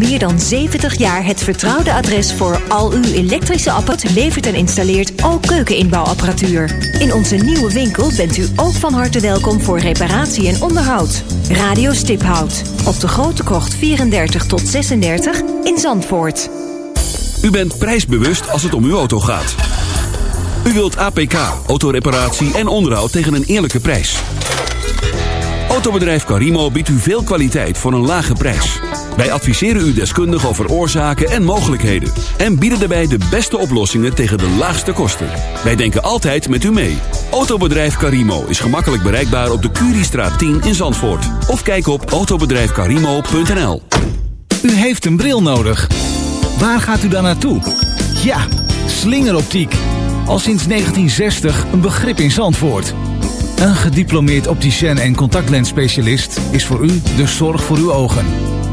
meer dan 70 jaar het vertrouwde adres voor al uw elektrische apparaat levert en installeert ook keukeninbouwapparatuur. In onze nieuwe winkel bent u ook van harte welkom voor reparatie en onderhoud. Radio Stiphout. Op de Grote Kocht 34 tot 36 in Zandvoort. U bent prijsbewust als het om uw auto gaat. U wilt APK, autoreparatie en onderhoud tegen een eerlijke prijs. Autobedrijf Carimo biedt u veel kwaliteit voor een lage prijs. Wij adviseren u deskundig over oorzaken en mogelijkheden. En bieden daarbij de beste oplossingen tegen de laagste kosten. Wij denken altijd met u mee. Autobedrijf Carimo is gemakkelijk bereikbaar op de Curiestraat 10 in Zandvoort. Of kijk op autobedrijfcarimo.nl U heeft een bril nodig. Waar gaat u dan naartoe? Ja, slingeroptiek. Al sinds 1960 een begrip in Zandvoort. Een gediplomeerd opticien en contactlensspecialist is voor u de zorg voor uw ogen.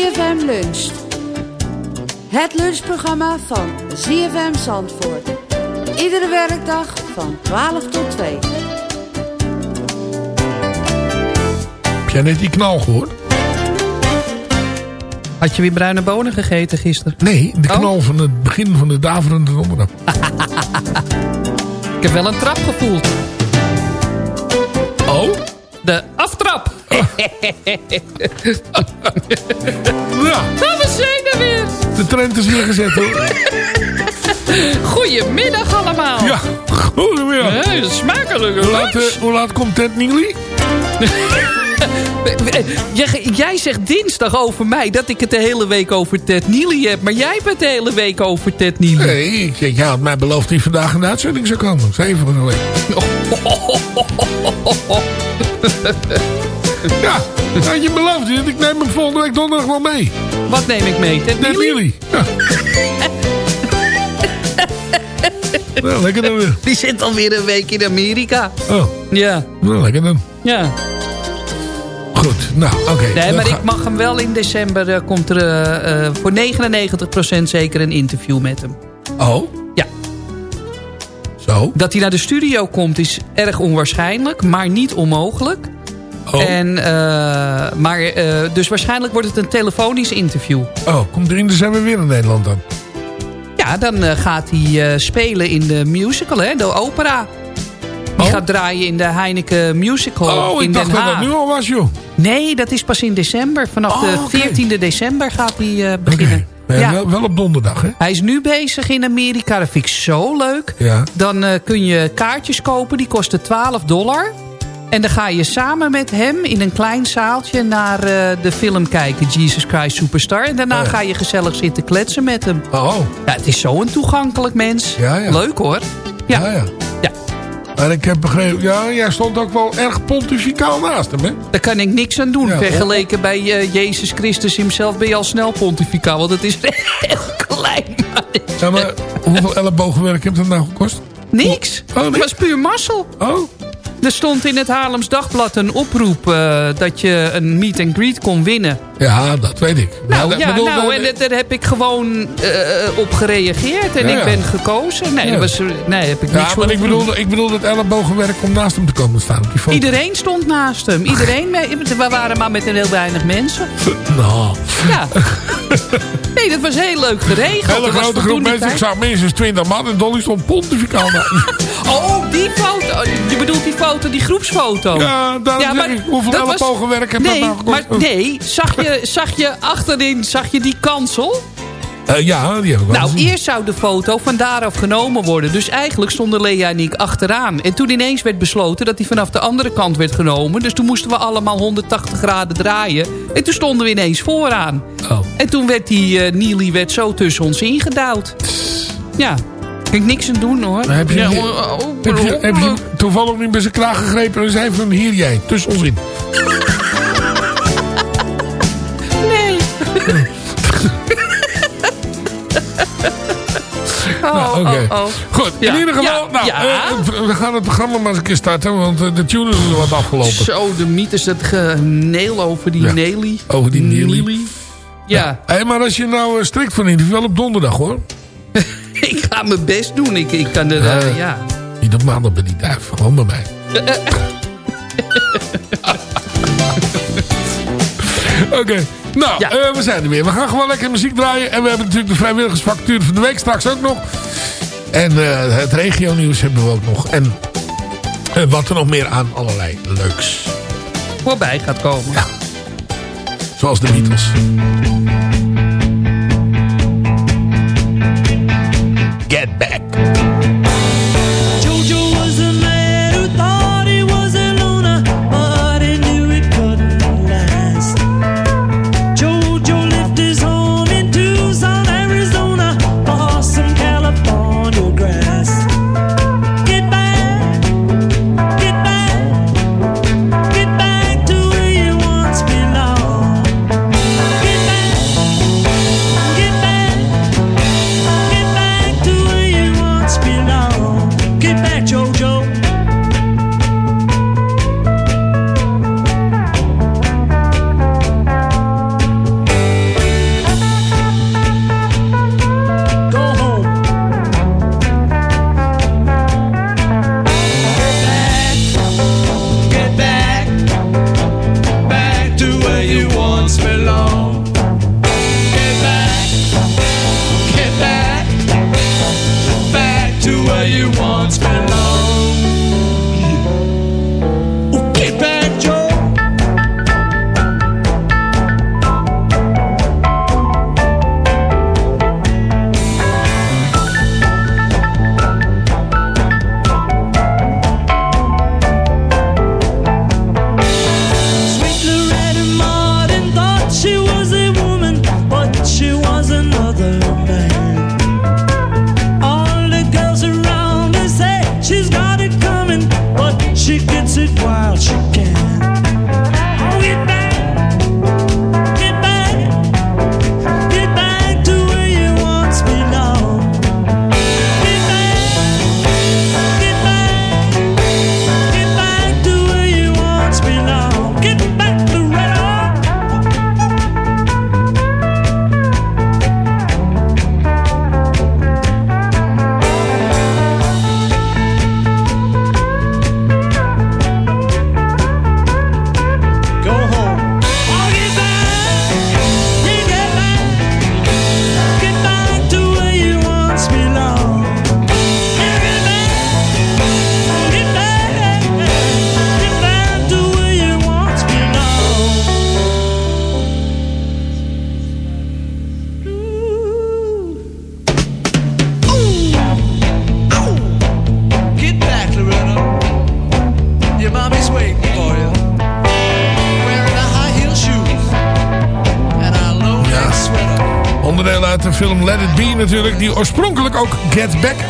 ZFM Luncht. Het lunchprogramma van ZFM Zandvoort. Iedere werkdag van 12 tot 2. Heb jij net die knal gehoord? Had je weer bruine bonen gegeten gisteren? Nee, de Oh. knal van het begin van de daverende donderdag. Ik heb wel een trap gevoeld. Oh? Ja, Nou, we zijn er weer. de trend is weer gezet hoor. Goedemiddag allemaal. Ja, goedemiddag. Dat is smakelijk. Hoe laat, eh, hoe laat komt Ted Neely? Jij, jij zegt dinsdag over mij dat ik het de hele week over Ted Neely heb. Maar jij bent de hele week over Ted Neely. Nee, ik zeg, ja, had mij beloofd dat hij vandaag in de uitzending zou komen. Zeven van de week. Ja, had je beloofd. Ik neem hem volgende week donderdag wel mee. Wat neem ik mee? Ted? Neely. Ja. nou, lekker dan weer. Die zit alweer een week in Amerika. Oh, Ja, nou, lekker dan. ja. Goed, nou, oké. Nee, maar ik mag hem wel in december. eh, komt er eh, eh, voor 99% zeker een interview met hem. Oh? Ja. Zo? Dat hij naar de studio komt is erg onwaarschijnlijk, maar niet onmogelijk. Oh, En, eh, maar, eh, dus waarschijnlijk wordt het een telefonisch interview. oh komt er in december weer in Nederland dan? Ja, dan eh, gaat hij spelen in de musical, hè, de opera. Die Oh. gaat draaien in de Heineken Musical Oh, in ik dacht Den dat dat Haag. nu al was, joh. Nee, dat is pas in december. Vanaf Oh, de oké. 14e december gaat hij beginnen. Ja, Ja. Wel, wel op donderdag, hè? Hij is nu bezig in Amerika. Dat vind ik zo leuk. Ja. Dan kun je kaartjes kopen. Die kosten 12 dollar. En dan ga je samen met hem in een klein zaaltje naar eh, de film kijken. Jesus Christ Superstar. En daarna Oh ja. ga je gezellig zitten kletsen met hem. Oh, Ja, het is zo'n toegankelijk mens. Ja, ja. Leuk hoor. Ja. ja, ja. Maar ik heb begrepen, ja, jij stond ook wel erg pontificaal naast hem, hè? Daar kan ik niks aan doen. Vergeleken bij eh, Jezus Christus hemzelf ben je al snel pontificaal. Want het is heel klein. Ja, maar hoeveel ellebogenwerk heeft dat nou gekost? Niks. Oh, Het was puur mazzel. Oh, Er stond in het Haarlems Dagblad een oproep eh, dat je een meet and greet kon winnen. Ja, dat weet ik. Nou Maar, ja, bedoel, nou, en daar heb ik gewoon eh, op gereageerd. En Ja, ik ben gekozen. Nee, dat was, nee heb ik niks Ja, maar ik bedoel, ik bedoel dat ellebogenwerk om naast hem te komen staan op die foto. Iedereen stond naast hem. Iedereen, we waren maar met een heel weinig mensen. Nou, Ja. Nee, dat was heel leuk geregeld. hele grote groep mensen. Ik zag minstens 20 man en Dolly stond pontificaal. Oh, die foto. Je bedoelt die foto, die groepsfoto. Ja, daarom Ja, maar ik, hoeveel ellebogenwerk heeft nee, nou gekost? maar nee, zag je, zag je achterin, zag je die kansel? Eh, ja, die heb ik wel Nou, gezien. eerst zou de foto van daaraf genomen worden. Dus eigenlijk stonden Lea en ik achteraan. En toen ineens werd besloten dat die vanaf de andere kant werd genomen. Dus toen moesten we allemaal 180 graden draaien. En toen stonden we ineens vooraan. Oh. En toen werd die eh Neely werd zo tussen ons ingedouwd. Ja, kan ik niks aan doen hoor. Heb je, ja, oh, oh, heb, je, heb je oh. toevallig niet bij zijn kraag gegrepen en zei van hier jij, tussen ons in. Oh, Nou, oké. oh, oh. Goed, Ja, in ieder geval, ja, nou, ja. eh, we gaan het programma maar eens een keer starten, want eh, de tune is wat afgelopen. Zo, de mythes, dat geneel over die Nelly. over die Nelly. Ja, Hé, maar als je nou strikt van interview, wel op donderdag hoor. ik ga mijn best doen. Ik, ik kan er, ja. Niet op maandag bij die duif, gewoon bij mij. Oké, nou, Ja. eh, we zijn er weer. We gaan gewoon lekker muziek draaien. En we hebben natuurlijk de vrijwilligersvacature van de week straks ook nog. En eh, het regionieuws hebben we ook nog. En eh, wat er nog meer aan allerlei leuks. voorbij gaat komen. Ja. Zoals de Beatles. Get back.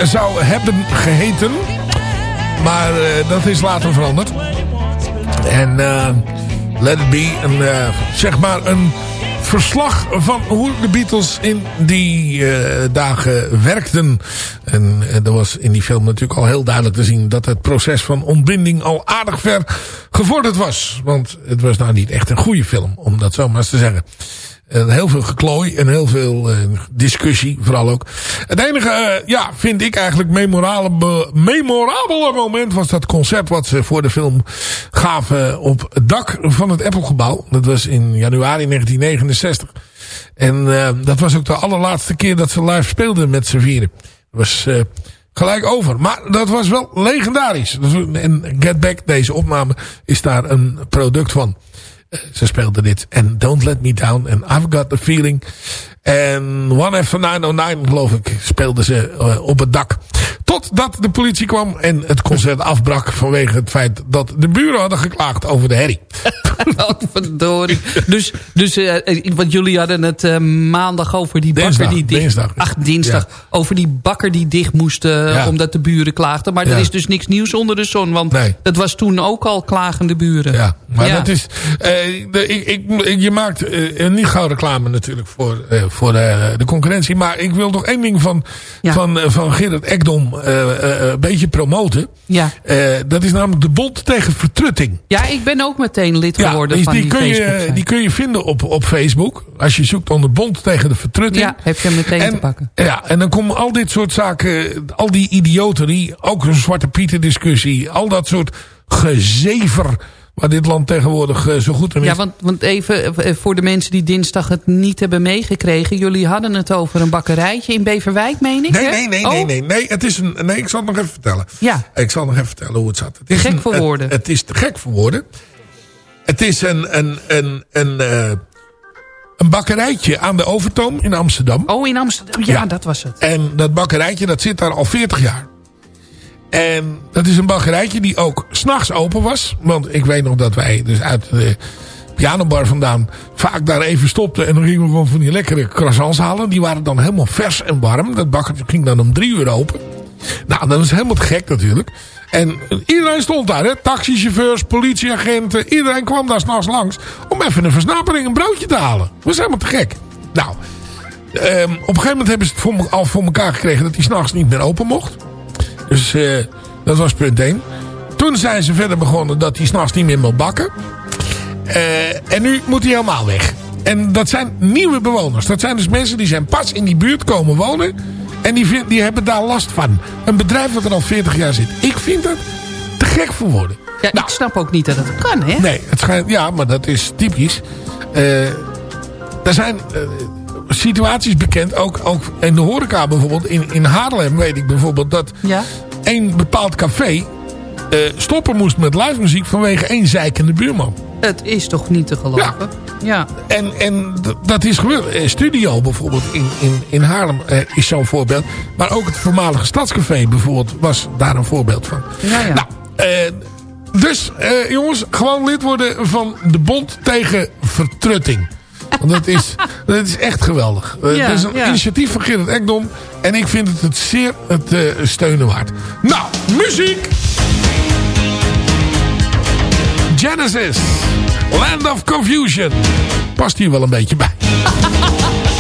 Zou hebben geheten. Maar eh, dat is later veranderd. En eh, Let It Be, een, eh, zeg maar een verslag van hoe de Beatles in die dagen werkten. En er was in die film natuurlijk al heel duidelijk te zien... dat het proces van ontbinding al aardig ver gevorderd was. Want het was nou niet echt een goede film, om dat zo maar eens te zeggen. En heel veel geklooi en heel veel eh, discussie vooral ook. Het enige, eh, ja, vind ik eigenlijk memorabele, memorabele moment was dat concert wat ze voor de film gaven op het dak van het Apple-gebouw. Dat was in januari 1969. En eh, dat was ook de allerlaatste keer dat ze live speelden met z'n vieren. Was eh, gelijk over. Maar dat was wel legendarisch. En Get Back, deze opname, is daar een product van. Ze speelden dit. En Don't Let Me Down. En I've Got The Feeling. En One After 909 geloof ik speelden ze eh, op het dak. Totdat de politie kwam en het concert afbrak vanwege het feit dat de buren hadden geklaagd over de herrie. Oh, verdorie. Dus, dus eh, want jullie hadden het eh, maandag over die bakker die dicht... dinsdag. Ach, dinsdag. Ja. Over die bakker die dicht moest Ja. omdat de buren klaagden. Maar Ja. er is dus niks nieuws onder de zon. Want Nee. dat was toen ook al klagende buren. Ja, maar dat is... de, ik, ik, je maakt niet gauw reclame natuurlijk voor, voor eh, de concurrentie. Maar ik wil nog één ding van, Ja. van, eh, van Gerard Ekdom eh, eh, een beetje promoten. Ja. Eh, dat is namelijk de Bond tegen Vertrutting. ja, ik ben ook meteen lid geworden die, van die, die, kun je, Facebook-site. die kun je vinden op, op Facebook. Als je zoekt onder Bond tegen de Vertrutting. Ja, heb je hem meteen te pakken. Ja, en dan komen al dit soort zaken, al die idioterie, ook een Zwarte Pieter discussie, al dat soort gezever waar dit land tegenwoordig eh, zo goed is. Ja, want, want even eh, voor de mensen die dinsdag het niet hebben meegekregen. Jullie hadden het over een bakkerijtje in Beverwijk, meen ik? Nee, hè? nee, nee, Oh, nee, nee, nee. Het is een, nee, ik zal het nog even vertellen. Ja. Ik zal nog even vertellen hoe het zat. Het is Gek een- voor woorden. Het, is te gek voor woorden. Het is een, een, een, een, eh, een bakkerijtje aan de Overtoom in Amsterdam. Oh, in Amsterdam. Ja, Ja. dat was het. En dat bakkerijtje dat zit daar al 40 jaar. En dat is een bakkerijtje die ook s'nachts open was. Want ik weet nog dat wij dus uit de pianobar vandaan vaak daar even stopten. En dan gingen we gewoon van die lekkere croissants halen. Die waren dan helemaal vers en warm. Dat bakkertje ging dan om drie uur open. Nou, dat was helemaal te gek natuurlijk. En iedereen stond daar, hè? taxichauffeurs, politieagenten. Iedereen kwam daar s'nachts langs om even een versnapering, een broodje te halen. Dat was helemaal te gek. Nou, ehm, op een gegeven moment hebben ze het voor, al voor elkaar gekregen dat hij s'nachts niet meer open mocht. Dus eh, dat was punt 1. Toen zijn ze verder begonnen dat hij s'nachts niet meer moet bakken. Eh, en nu moet hij helemaal weg. En dat zijn nieuwe bewoners. Dat zijn dus mensen die zijn pas in die buurt komen wonen. En die, vind- die hebben daar last van. Een bedrijf dat er al 40 jaar zit. Ik vind dat te gek voor woorden. Ja, Nou, ik snap ook niet dat het kan, hè? Nee, het schijnt, ja, maar dat is typisch. Eh, er zijn situaties bekend, ook, ook in de horeca bijvoorbeeld. In, in Haarlem weet ik bijvoorbeeld dat Ja. één bepaald café eh, stoppen moest met live muziek vanwege één zeikende buurman. Het is toch niet te geloven? Ja. En, en dat is gebeurd. Eh, Studio bijvoorbeeld in, in, in Haarlem eh, is zo'n voorbeeld. Maar ook het voormalige Stadscafé bijvoorbeeld was daar een voorbeeld van. Ja, ja. Nou, dus jongens, gewoon lid worden van de Bond tegen Vertrutting. Want dat is, dat is echt geweldig. Eh, Ja, het is een ja. initiatief van Gerrit Ekdom. En ik vind het, het zeer het eh, steunen waard. Nou, muziek! Genesis. Land of Confusion. Past hier wel een beetje bij.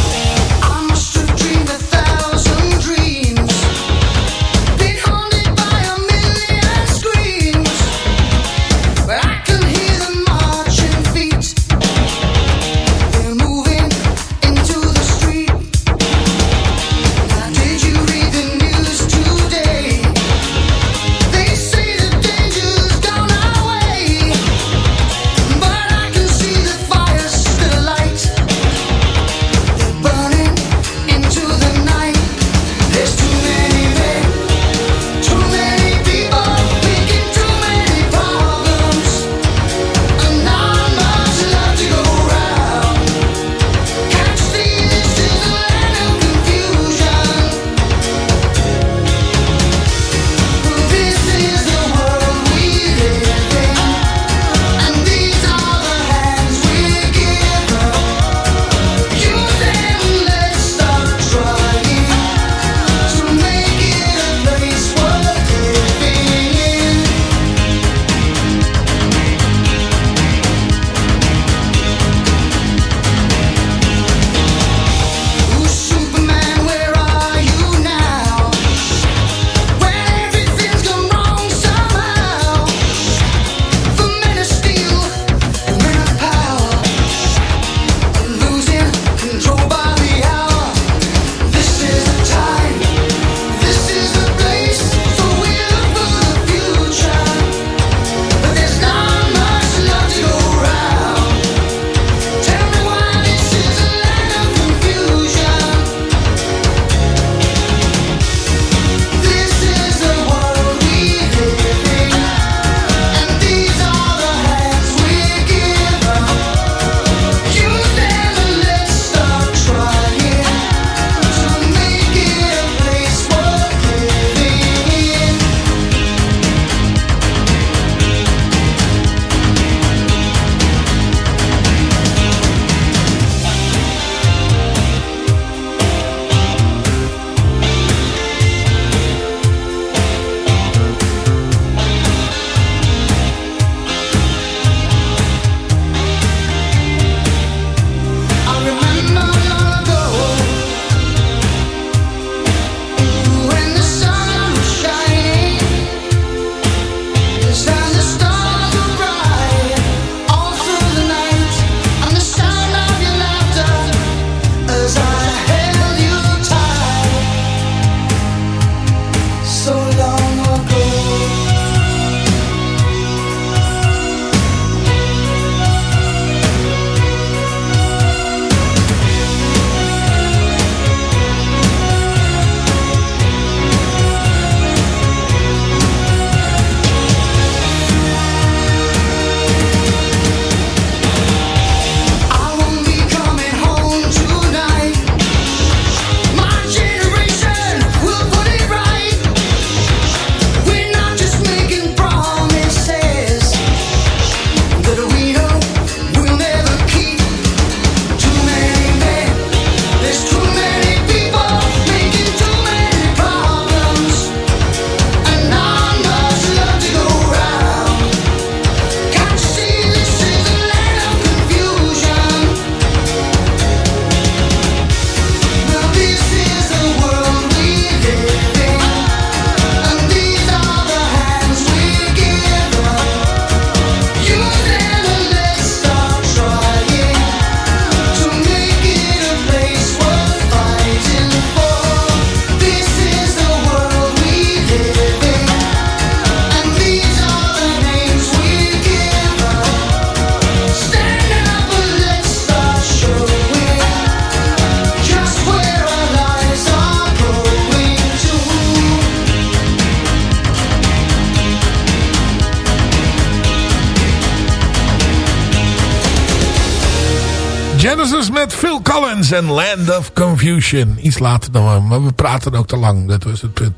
Met Phil Collins en Land of Confusion. Iets later dan, maar we praten ook te lang. Dat was het punt.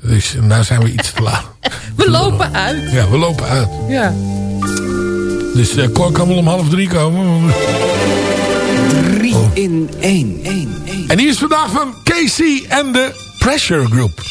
Dus nou zijn we iets te laat. We lopen uit. Ja, we lopen uit. Ja. Dus uh, Cor kan wel om half drie komen. 3 in 1. 1, 1. En hier is vandaag van Casey en de Pressure Group.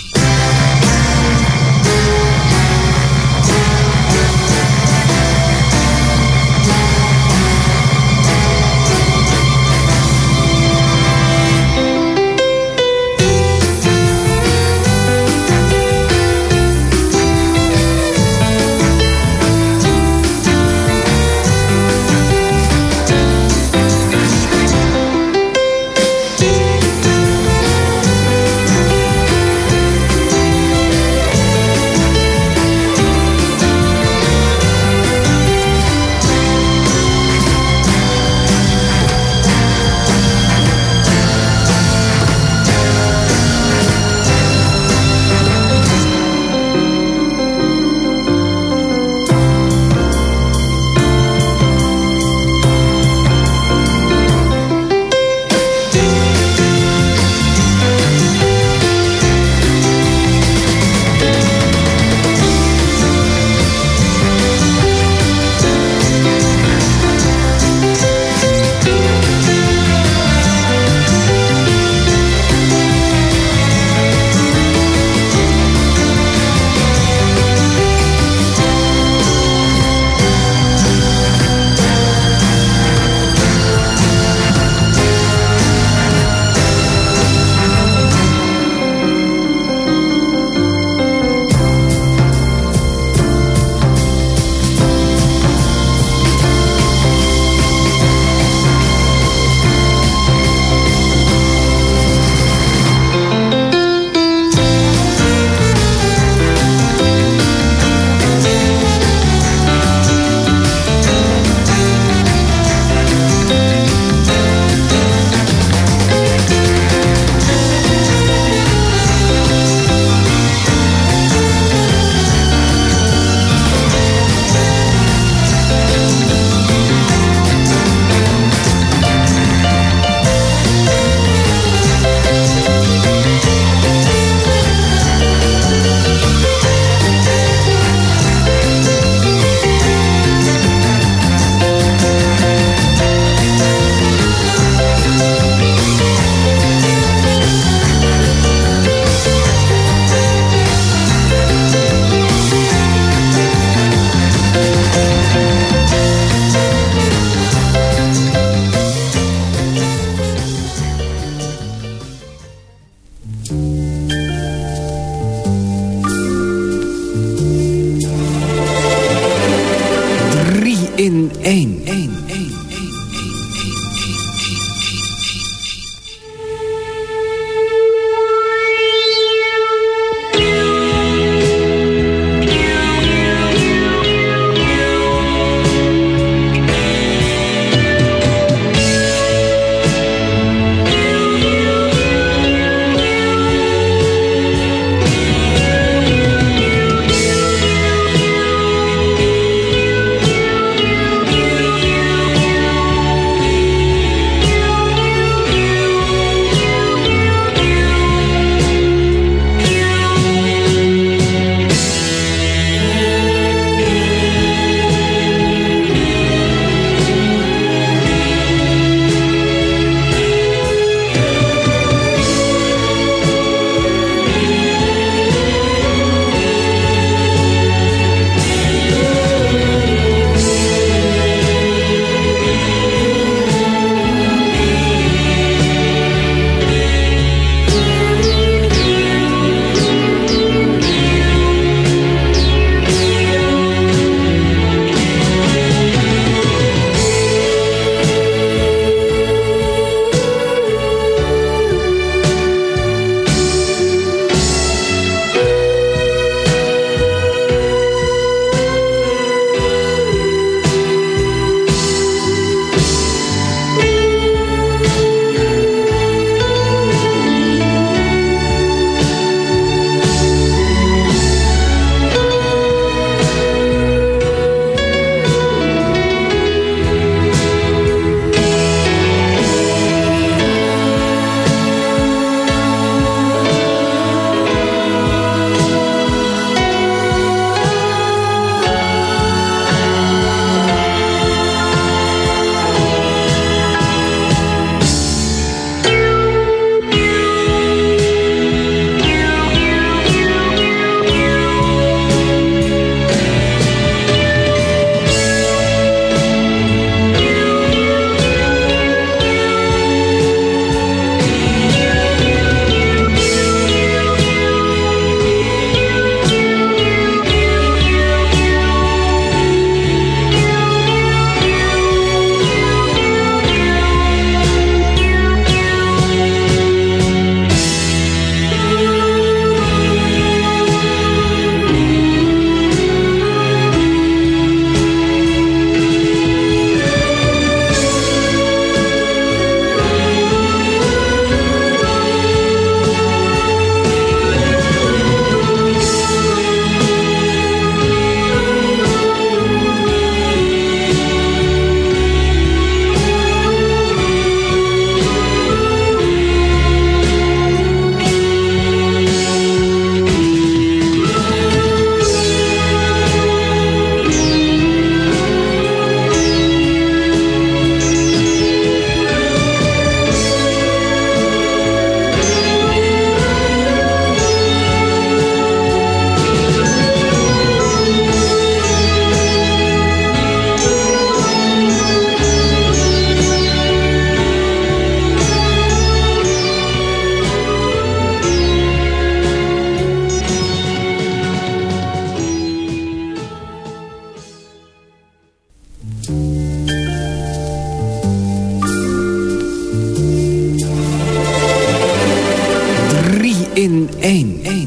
1. 1.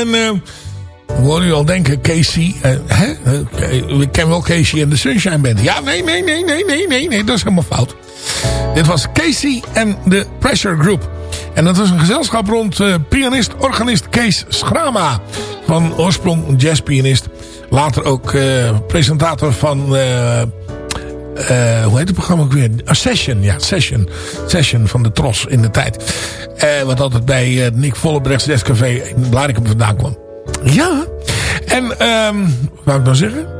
En eh we horen u al denken, Casey. eh, hè? Eh, Ik ken wel Casey en de Sunshine Band. Ja, nee, nee, nee, nee, nee, nee, nee. Dat is helemaal fout. Dit was Casey en de Pressure Group. En dat was een gezelschap rond eh, pianist, organist Kees Schrama. Van oorsprong jazzpianist. Later ook eh, presentator van... eh, hoe heet het programma ook weer? A Session, ja, Session. Session van de Tros in de tijd. Eh, wat altijd bij eh, Nick Vollebrechts Jazzcafé in Blarikum vandaan kwam. Ja. En, ehm wat wou ik nou zeggen?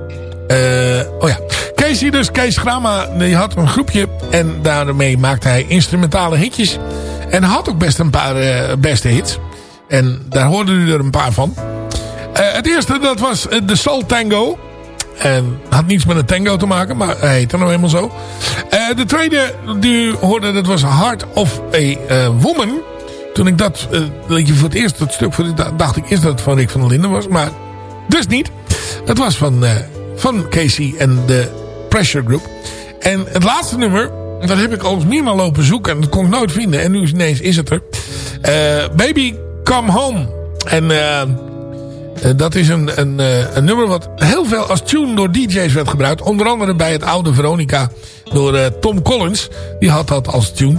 Oh ja. Casey dus, Kees Grama, die had een groepje. En daarmee maakte hij instrumentale hitjes. En had ook best een paar beste hits. En daar hoorden u er een paar van. Het eerste, dat was de Soul Tango. En had niets met een tango te maken, maar hij heette nou helemaal zo. Eh, de tweede die u hoorde, dat was Heart of a eh, Woman. Toen ik dat, dat je voor het eerst dat stuk, dacht ik eerst dat van Rick van der Linden was. Maar dus niet. Het was van, van Casey en de Pressure Group. En het laatste nummer, dat heb ik al meermaal lopen zoeken. En dat kon ik nooit vinden. En nu is ineens is het er. Baby Come Home. En... eh dat is een, een, eh, een nummer wat heel veel als tune door DJ's werd gebruikt. Onder andere bij het oude Veronica door eh, Tom Collins. Die had dat als tune.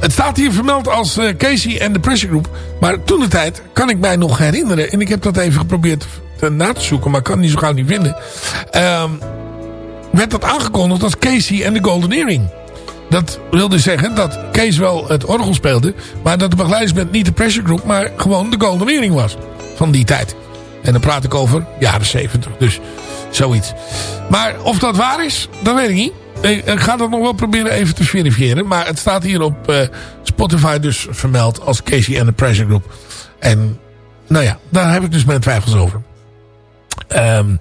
Het staat hier vermeld als Casey en de Pressure Group. Maar toen de tijd kan ik mij nog herinneren. En ik heb dat even geprobeerd te, na te zoeken. Maar ik kan het niet zo gauw niet vinden. Ehm, werd dat aangekondigd als Casey en de Golden Earring. Dat wilde zeggen dat Kees wel het orgel speelde. Maar dat de begeleidingsband niet de Pressure Group. Maar gewoon de Golden Earring was. Van die tijd. En dan praat ik over jaren 70. Dus zoiets. Maar of dat waar is, dat weet ik niet. Ik ga dat nog wel proberen even te verifiëren. Maar het staat hier op eh, Spotify dus vermeld als Casey and the Pressure Group. En nou ja, daar heb ik dus mijn twijfels over. Ehm,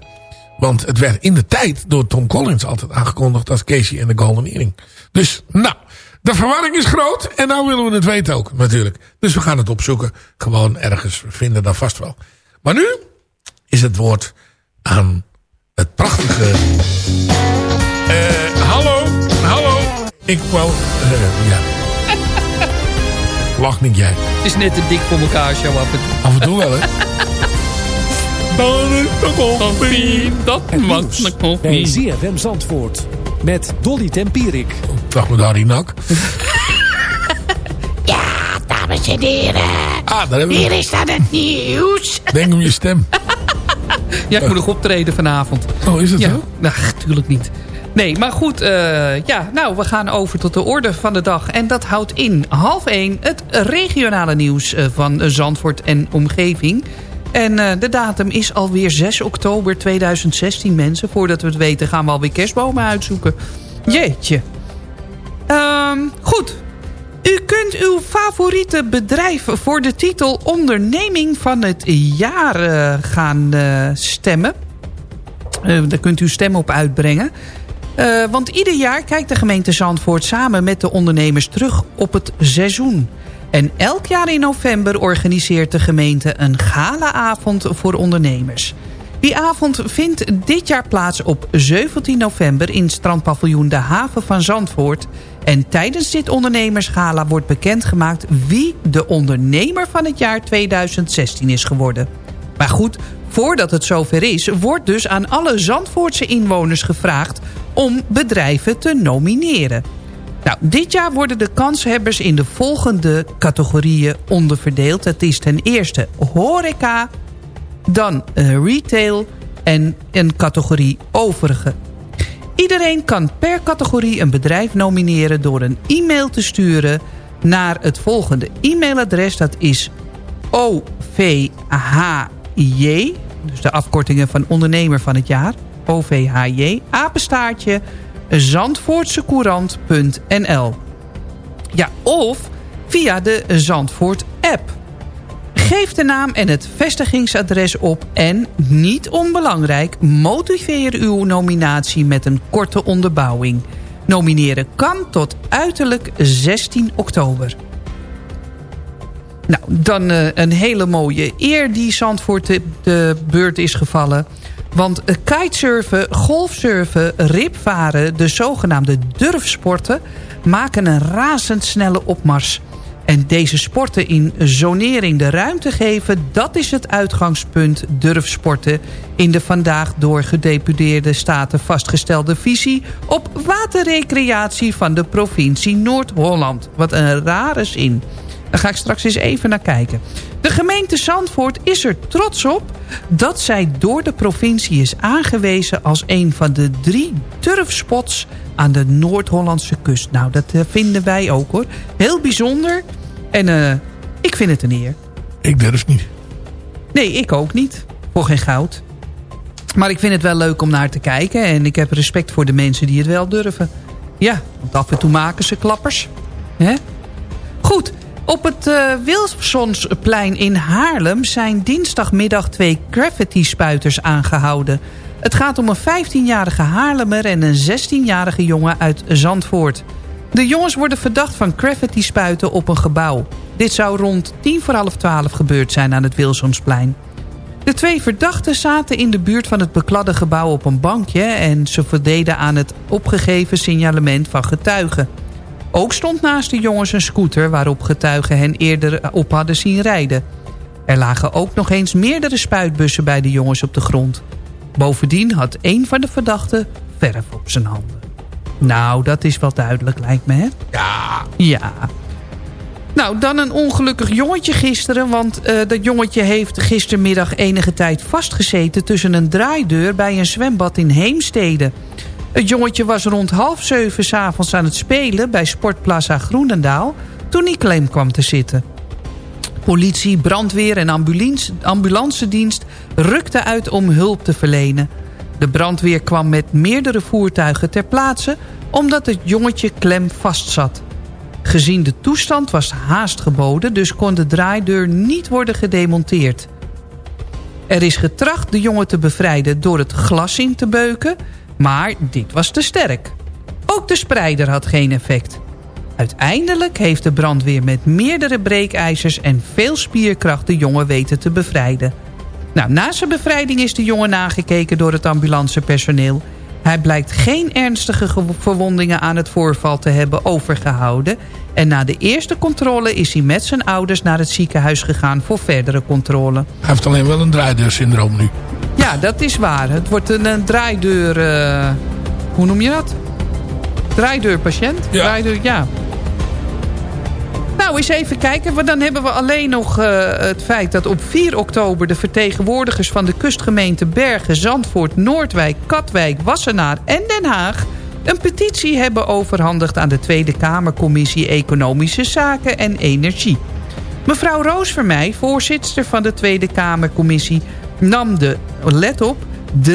want het werd in de tijd door Tom Collins altijd aangekondigd als Casey en de Golden Earring. Dus nou, de verwarring is groot. En nou willen we het weten ook natuurlijk. Dus we gaan het opzoeken. Gewoon ergens vinden dat vast wel. Maar nu is het woord aan het prachtige... Eh, hallo, hallo. Ik wou... eh, ja. Lach niet jij. Het is net te dik voor elkaar, show af en toe. Af en toe wel, hè. Dan is de koffie. Dat was de koffie. ZFM Zandvoort. Met Dolly Tempierik. Dag met Harry Nak. Dames en heren, Ah, daar hebben we hier is dan het nieuws. Denk om je stem. Ja, ik moet nog optreden vanavond. Oh, is dat Ja, zo? nou, natuurlijk niet. Nee, maar goed, eh, ja, nou, we gaan over tot de orde van de dag. En dat houdt in half één het regionale nieuws eh, van Zandvoort en omgeving. En eh, de datum is alweer 6 oktober 2016, mensen. Voordat we het weten gaan we alweer kerstbomen uitzoeken. Jeetje. Ehm, goed. U kunt uw favoriete bedrijf voor de titel onderneming van het jaar eh, gaan eh, stemmen. Eh, daar kunt u stem op uitbrengen. Want ieder jaar kijkt de gemeente Zandvoort samen met de ondernemers terug op het seizoen. En elk jaar in november organiseert de gemeente een galaavond voor ondernemers. Die avond vindt dit jaar plaats op 17 november in strandpaviljoen De Haven van Zandvoort. En tijdens dit ondernemersgala wordt bekendgemaakt wie de ondernemer van het jaar 2016 is geworden. Maar goed, voordat het zover is, wordt dus aan alle Zandvoortse inwoners gevraagd om bedrijven te nomineren. Nou, dit jaar worden de kanshebbers in de volgende categorieën onderverdeeld. Het is ten eerste horeca, dan eh, retail en een categorie overige. Iedereen kan per categorie een bedrijf nomineren door een e-mail te sturen naar het volgende e-mailadres. Dat is OVHJ, dus de afkortingen van ondernemer van het jaar. OVHJ, apenstaartje, zandvoortsecourant.nl. Ja, of via de Zandvoort app. Geef de naam en het vestigingsadres op en, niet onbelangrijk, motiveer uw nominatie met een korte onderbouwing. Nomineren kan tot uiterlijk 16 oktober. Nou, dan eh, een hele mooie eer die Zandvoort de, beurt is gevallen. Want kitesurfen, golfsurfen, ripvaren, de zogenaamde durfsporten... maken een razendsnelle opmars. En deze sporten in zonering de ruimte geven... dat is het uitgangspunt durfsporten... in de vandaag door gedeputeerde staten vastgestelde visie... op waterrecreatie van de provincie Noord-Holland. Wat een rare zin. Daar ga ik straks eens even naar kijken. De gemeente Zandvoort is er trots op dat zij door de provincie is aangewezen... als een van de drie turfspots aan de Noord-Hollandse kust. Nou, dat eh, vinden wij ook hoor. Heel bijzonder. En eh, ik vind het een eer. Ik durf niet. Nee, ik ook niet. Voor geen goud. Maar ik vind het wel leuk om naar te kijken. En ik heb respect voor de mensen die het wel durven. Ja, want af en toe maken ze klappers. Hè? Goed, op het uh, Wilsonsplein in Haarlem zijn dinsdagmiddag twee graffiti-spuiters aangehouden. Het gaat om een 15-jarige Haarlemmer en een 16-jarige jongen uit Zandvoort. De jongens worden verdacht van graffiti-spuiten op een gebouw. Dit zou rond tien voor half twaalf gebeurd zijn aan het Wilsonsplein. De twee verdachten zaten in de buurt van het bekladde gebouw op een bankje... en ze voldeden aan het opgegeven signalement van getuigen. Ook stond naast de jongens een scooter waarop getuigen hen eerder op hadden zien rijden. Er lagen ook nog eens meerdere spuitbussen bij de jongens op de grond. Bovendien had een van de verdachten verf op zijn handen. Nou, dat is wel duidelijk lijkt me, hè? Ja. Ja. Nou, dan een ongelukkig jongetje gisteren. Want uh, dat jongetje heeft gistermiddag enige tijd vastgezeten... tussen een draaideur bij een zwembad in Heemstede. Het jongetje was rond half zeven s'avonds aan het spelen... bij Sportplaza Groenendaal... toen hij klem kwam te zitten. Politie, brandweer en ambulance, ambulancedienst rukten uit om hulp te verlenen. De brandweer kwam met meerdere voertuigen ter plaatse... omdat het jongetje klem vastzat. Gezien de toestand was haast geboden... dus kon de draaideur niet worden gedemonteerd. Er is getracht de jongen te bevrijden door het glas in te beuken... maar dit was te sterk. Ook de spreider had geen effect. Uiteindelijk heeft de brandweer met meerdere breekijzers en veel spierkracht de jongen weten te bevrijden. Nou, na zijn bevrijding is de jongen nagekeken door het ambulancepersoneel. Hij blijkt geen ernstige verwondingen aan het voorval te hebben overgehouden. En na de eerste controle is hij met zijn ouders naar het ziekenhuis gegaan voor verdere controle. Hij heeft alleen wel een draaideursyndroom nu. Ja, dat is waar. Het wordt een, een draaideur... Uh, hoe noem je dat? Draaideurpatiënt? Ja. Draaideur, ja. Nou, eens even kijken. Want dan hebben we alleen nog uh, het feit dat op 4 oktober... de vertegenwoordigers van de kustgemeente Bergen, Zandvoort, Noordwijk, Katwijk, Wassenaar en Den Haag... een petitie hebben overhandigd aan de Tweede Kamercommissie Economische Zaken en Energie. Mevrouw Roos Vermeij, voorzitter van de Tweede Kamercommissie... nam de, let op, 53.264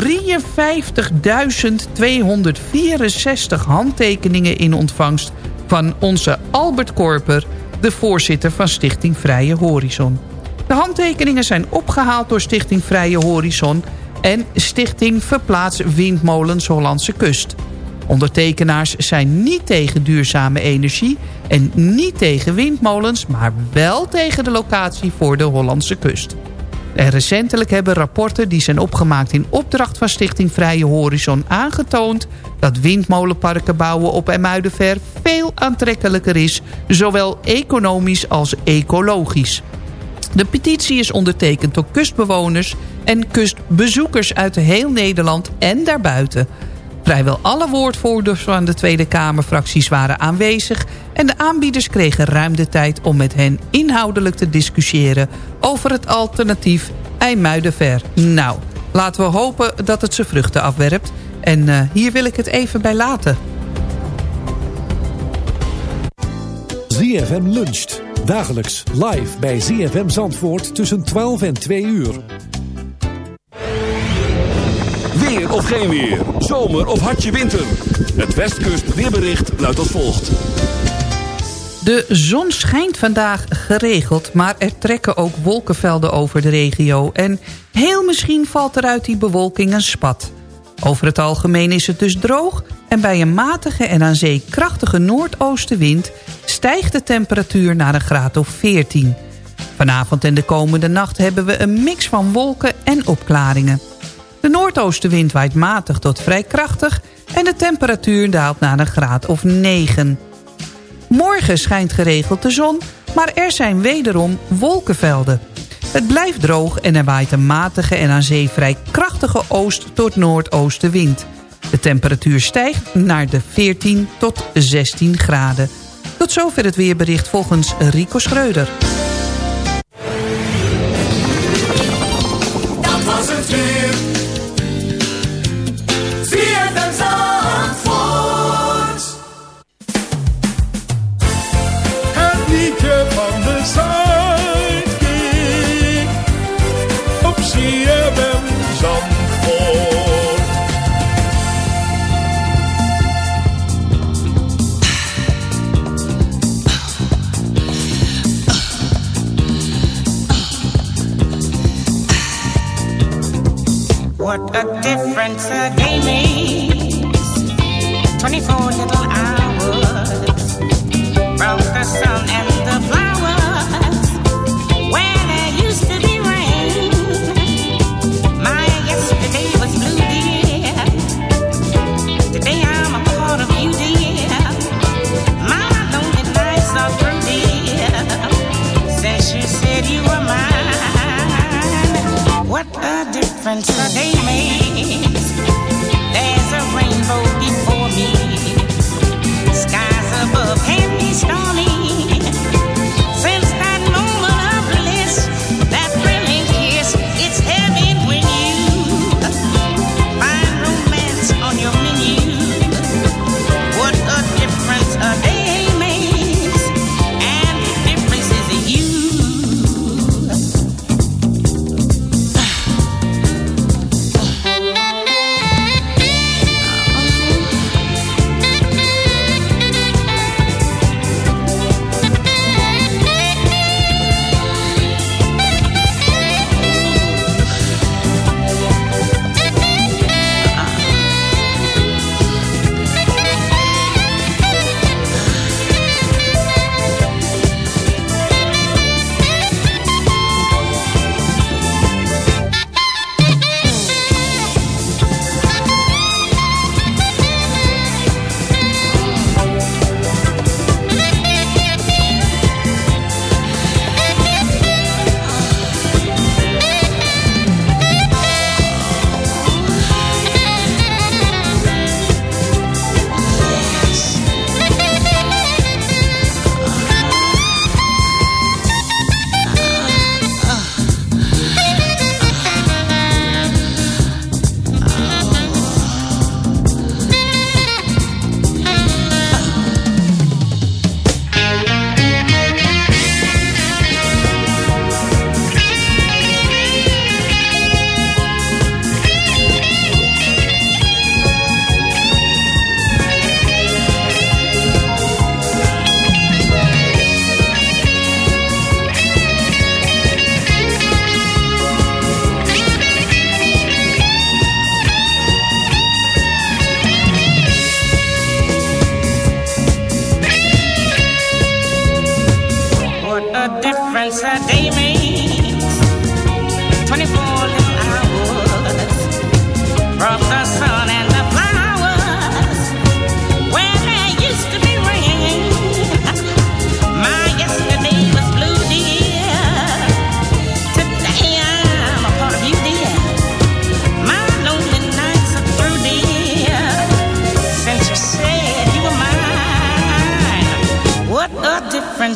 handtekeningen in ontvangst... van onze Albert Korper de voorzitter van Stichting Vrije Horizon. De handtekeningen zijn opgehaald door Stichting Vrije Horizon... en Stichting Verplaats Windmolens Hollandse Kust. Ondertekenaars zijn niet tegen duurzame energie... en niet tegen windmolens, maar wel tegen de locatie voor de Hollandse kust. En recentelijk hebben rapporten die zijn opgemaakt in opdracht van Stichting Vrije Horizon aangetoond dat windmolenparken bouwen op Emuidenver veel aantrekkelijker is, zowel economisch als ecologisch. De petitie is ondertekend door kustbewoners en kustbezoekers uit heel Nederland en daarbuiten. Vrijwel alle woordvoerders van de Tweede Kamerfracties waren aanwezig... en de aanbieders kregen ruim de tijd om met hen inhoudelijk te discussiëren... over het alternatief IJmuidenver. Nou, laten we hopen dat het zijn vruchten afwerpt. En uh, hier wil ik het even bij laten. ZFM luncht. Dagelijks live bij ZFM Zandvoort tussen 12 en 2 uur. Of geen weer. Zomer of hartje winter. Het Westkust weerbericht luidt als volgt. De zon schijnt vandaag geregeld, maar er trekken ook wolkenvelden over de regio. En heel misschien valt er uit die bewolking een spat. Over het algemeen is het dus droog en bij een matige en aan zee krachtige noordoostenwind stijgt de temperatuur naar een graad of 14. Vanavond en de komende nacht hebben we een mix van wolken en opklaringen. De noordoostenwind waait matig tot vrij krachtig... en de temperatuur daalt naar een graad of 9. Morgen schijnt geregeld de zon, maar er zijn wederom wolkenvelden. Het blijft droog en er waait een matige en aan zee vrij krachtige oost- tot noordoostenwind. De temperatuur stijgt naar de 14 tot 16 graden. Tot zover het weerbericht volgens Rico Schreuder.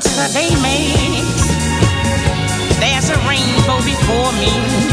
till the day makes. There's a rainbow before me.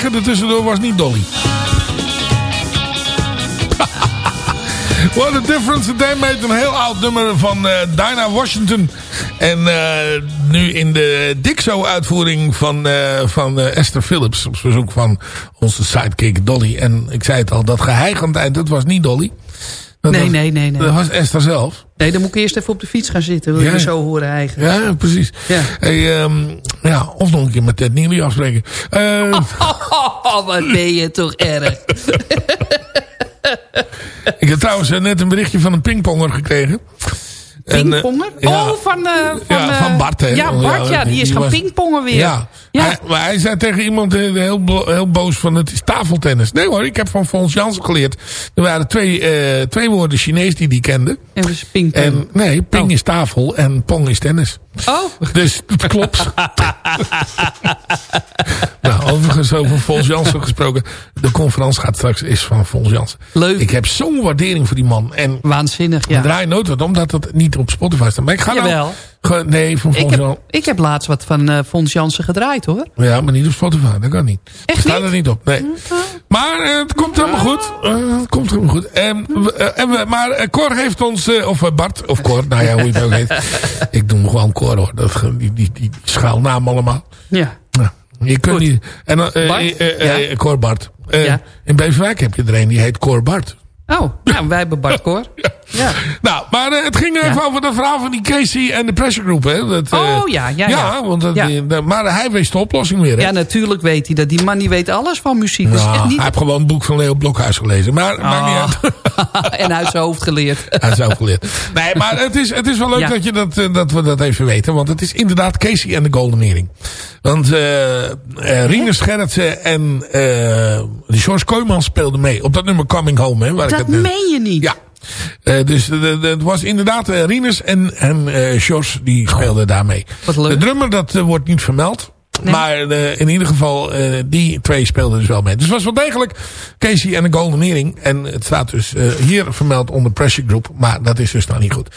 tijger ertussendoor was niet Dolly. What a difference a day made. Een heel oud nummer van uh, Dinah Washington. En eh, nu in de Dixo-uitvoering van, eh, van Esther Phillips. Op bezoek van onze sidekick Dolly. En ik zei het al, dat geheigend eind, dat was niet Dolly. Nee, nee, nee, nee. Dat was Esther zelf. Nee, dan moet ik eerst even op de fiets gaan zitten. Wil je Ja. zo horen eigen. Ja, precies. Ja. Hey, ehm, ja, of nog een keer met Ted Neely afspreken. Eh, Oh, wat ben je toch erg. ik heb trouwens eh, net een berichtje van een pingponger gekregen. En, eh, Pingponger? ja. Oh, van, eh, van, ja, eh, van Bart. Hè. Ja, Bart, ja, die is gaan was- pingpongen weer. Ja, Ja. Hij, maar hij zei tegen iemand heel, heel boos van het is tafeltennis. Nee hoor, ik heb van Fons Jansen geleerd. Er waren twee, twee woorden Chinees die die kende. En dus pingpong. En nee, ping Oh. is tafel en pong is tennis. Oh, Dus het klopt. nou, overigens over Fons Jansen gesproken. De conferentie gaat straks is van Fons Jansen. Leuk. Ik heb zo'n waardering voor die man. En waanzinnig, ja. draai nooit wat omdat het niet op Spotify staat. Maar ik ga nou... Ge- nee, van Ik Fons heb, Jansen. ik heb laatst wat van eh Fons Jansen gedraaid, hoor. Ja, maar niet op Spotify. Dat kan niet. Echt Staat er niet op. Nee. Maar eh, het komt helemaal goed. Eh, het komt helemaal goed. En, we- en we, maar Cor heeft ons... of Bart. Of Cor. Nou ja, hoe je het ook heet. Ik doe hem gewoon Cor hoor. Dat, die, die, die schaalnaam allemaal. Ja. Nou, je kunt niet... En, Bart? Ja. Cor Bart. Ja. In Beverwijk heb je er een die heet Cor Bart. Oh, nou, wij hebben Bart. Ja. Nou, maar eh, het ging even Ja. over dat verhaal van die Casey en de pressure group. Hè? Dat, eh, Oh, ja, ja, ja. want dat, Ja. die- dat- maar hij wist de oplossing weer. Hè? ja, natuurlijk weet hij dat. Die man die weet alles van muziek. Is Nou, niet... Hij heeft gewoon het boek van Leo Blokhuis gelezen. Maar maakt niet Oh. uit. en uit zijn hoofd geleerd. Hij is ook geleerd. Nee, maar het is, het is wel leuk Ja. dat, je dat, eh, dat we dat even weten. Want het is inderdaad Casey en de Golden Earring. Want eh eh Rinus Gerritsen en eh George Kooijman speelden mee. Op dat nummer Coming Home. Hè, waar ik Dat het meen je niet. Ja. Eh, dus de- de- het was inderdaad eh, Rinus en, en eh George die speelden daarmee. De drummer dat eh, wordt niet vermeld. Nee. Maar eh, in ieder geval, eh, die twee speelden dus wel mee. Dus het was wel degelijk Casey en de Golden Earring. En het staat dus eh, hier vermeld onder Pressure Group. Maar dat is dus nou niet goed.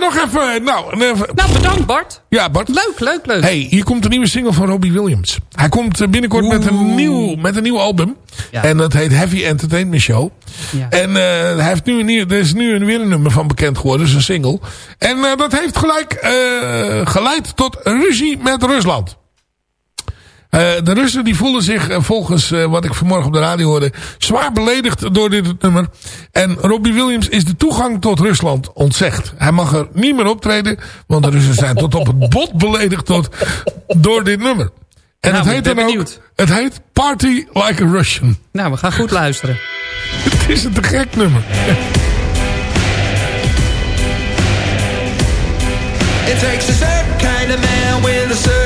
Nog even, nou... even- Nou, bedankt Bart. ja, Bart. Leuk, leuk, leuk. Hey, hier komt een nieuwe single van Robbie Williams. Hij komt binnenkort met een, nieuw, met een nieuw album. Ja. En dat heet Heavy Entertainment Show. Ja. En hij heeft nu een, er is nu een, weer een nummer van bekend geworden. Dat is een single. En dat heeft gelijk geleid tot ruzie met Rusland. Eh, de Russen die voelen zich eh, volgens eh, wat ik vanmorgen op de radio hoorde... zwaar beledigd door dit nummer. En Robbie Williams is de toegang tot Rusland ontzegd. Hij mag er niet meer optreden... want de Russen zijn tot op het bot beledigd tot, door dit nummer. En Nou, het heet dan ook... benieuwd. Het heet Party Like a Russian. Nou, we gaan goed luisteren. Het is een te gek nummer. It takes a certain kind of man with a certain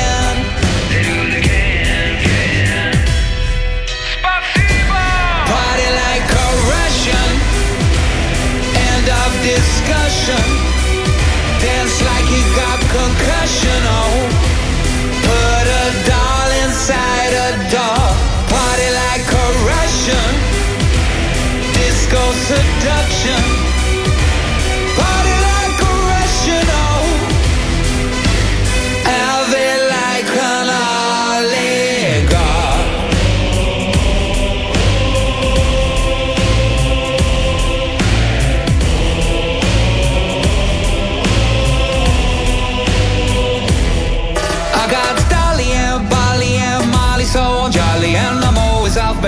Discussion. Dance like you got concussion. Oh, put a doll inside a doll. Party like a Russian. Disco seduction.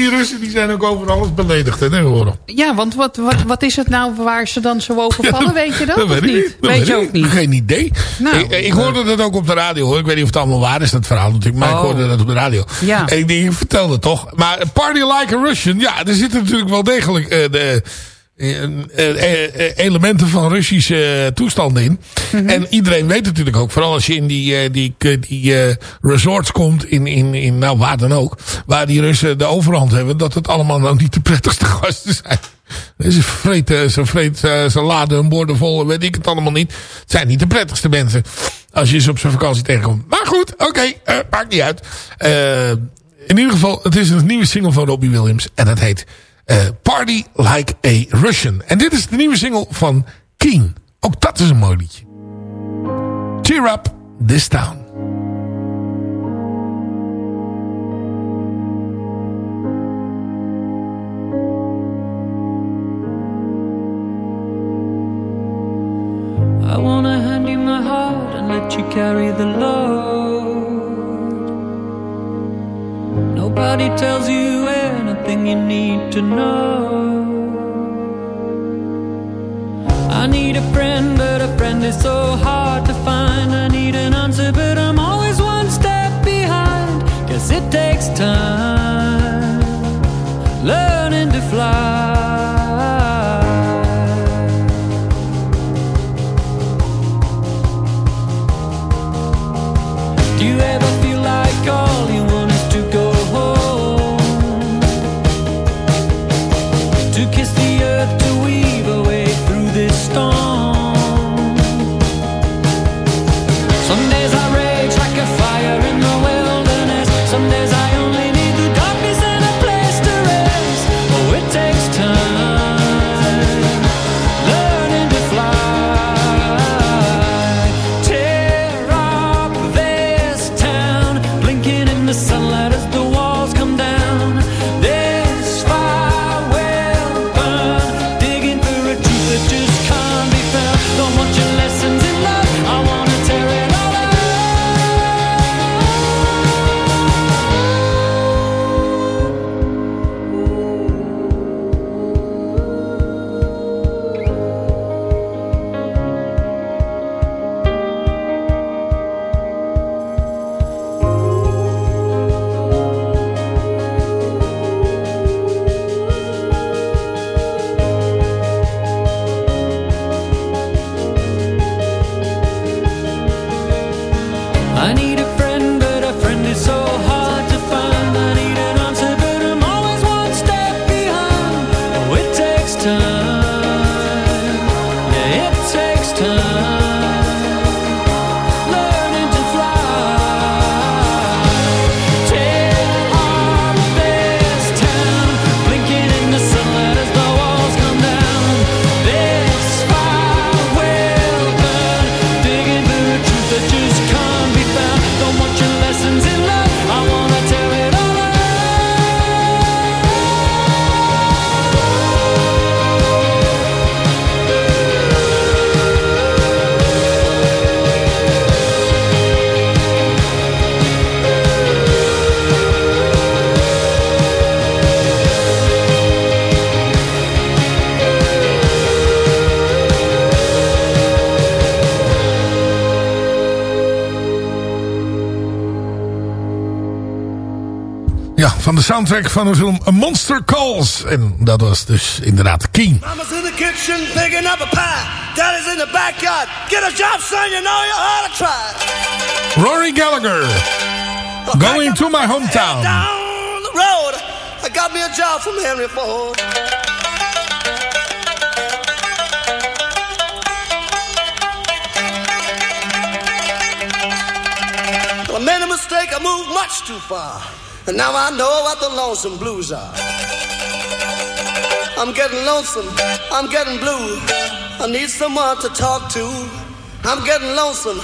Die Russen die zijn ook over alles beledigd hè, tegenwoordig. Ja, want wat, wat, wat is het nou waar ze dan zo over vallen? Weet je dat? Dat of weet ik niet. Dat Weet je ik ook niet? Geen idee. Nou, ik, ik hoorde dat ook op de radio hoor. Ik weet niet of het allemaal waar is, dat verhaal natuurlijk. Maar ik Oh. hoorde dat op de radio. Ja. En ik denk, ik vertelde toch. Maar Party Like a Russian. Ja, er zitten natuurlijk wel degelijk eh, de, elementen van Russische eh, toestanden in. Mhm. En iedereen weet natuurlijk ook. Vooral als je in die, eh, die, die eh, resorts komt. In, in, in, nou waar dan ook. Waar die Russen de overhand hebben. Dat het allemaal nou niet de prettigste gasten zijn. Ze vreten, ze, vreet, eh, ze laden hun borden vol weet ik het allemaal niet. Het zijn niet de prettigste mensen. Als je ze op zijn vakantie tegenkomt. Maar goed, oké, eh, maakt niet uit. Eh, in ieder geval, het is een nieuwe single van Robbie Williams. En dat heet eh, Party Like a Russian. En dit is de nieuwe single van Keen. Ook dat is een mooi liedje. Cheer up this town. I need a friend, but a friend is so hard to find. I need an answer, but I'm always one step behind. Cause it takes time van de soundtrack van de film A Monster Calls. En dat was dus inderdaad Keen. Mama's in the kitchen picking up a pie. Daddy's in the backyard. Get a job, son. You know you ought to try. Rory Gallagher. Going to my hometown. Down the road, I got me a job from Henry Ford. I made a mistake. I moved much too far. And now I know what the lonesome blues are. I'm getting lonesome. I'm getting blue. I need someone to talk to. I'm getting lonesome.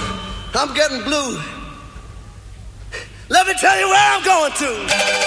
I'm getting blue. Let me tell you where I'm going to.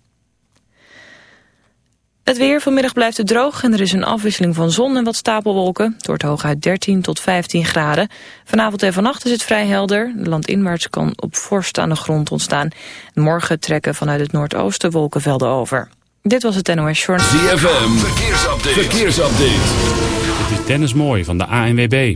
Het weer vanmiddag blijft het droog en er is een afwisseling van zon en wat stapelwolken. Het wordt hooguit 13 tot 15 graden. Vanavond en vannacht is het vrij helder. Landinwaarts kan op vorst aan de grond ontstaan. Morgen trekken vanuit het noordoosten wolkenvelden over. Dit was het NOS Journal. ZFM, verkeersupdate. verkeersupdate. Dit is Dennis Mooi van de ANWB.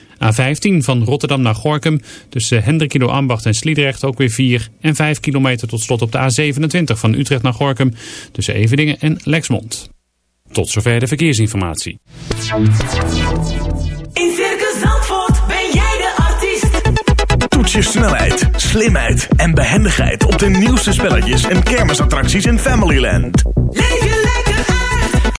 A15 van Rotterdam naar Gorkum tussen Hendrikido Ambacht en Sliedrecht ook weer 4. En 5 kilometer tot slot op de A27 van Utrecht naar Gorkum tussen Eveningen en Lexmond. Tot zover de verkeersinformatie. In Circus Zandvoort ben jij de artiest. Toets je snelheid, slimheid en behendigheid op de nieuwste spelletjes en kermisattracties in Familyland.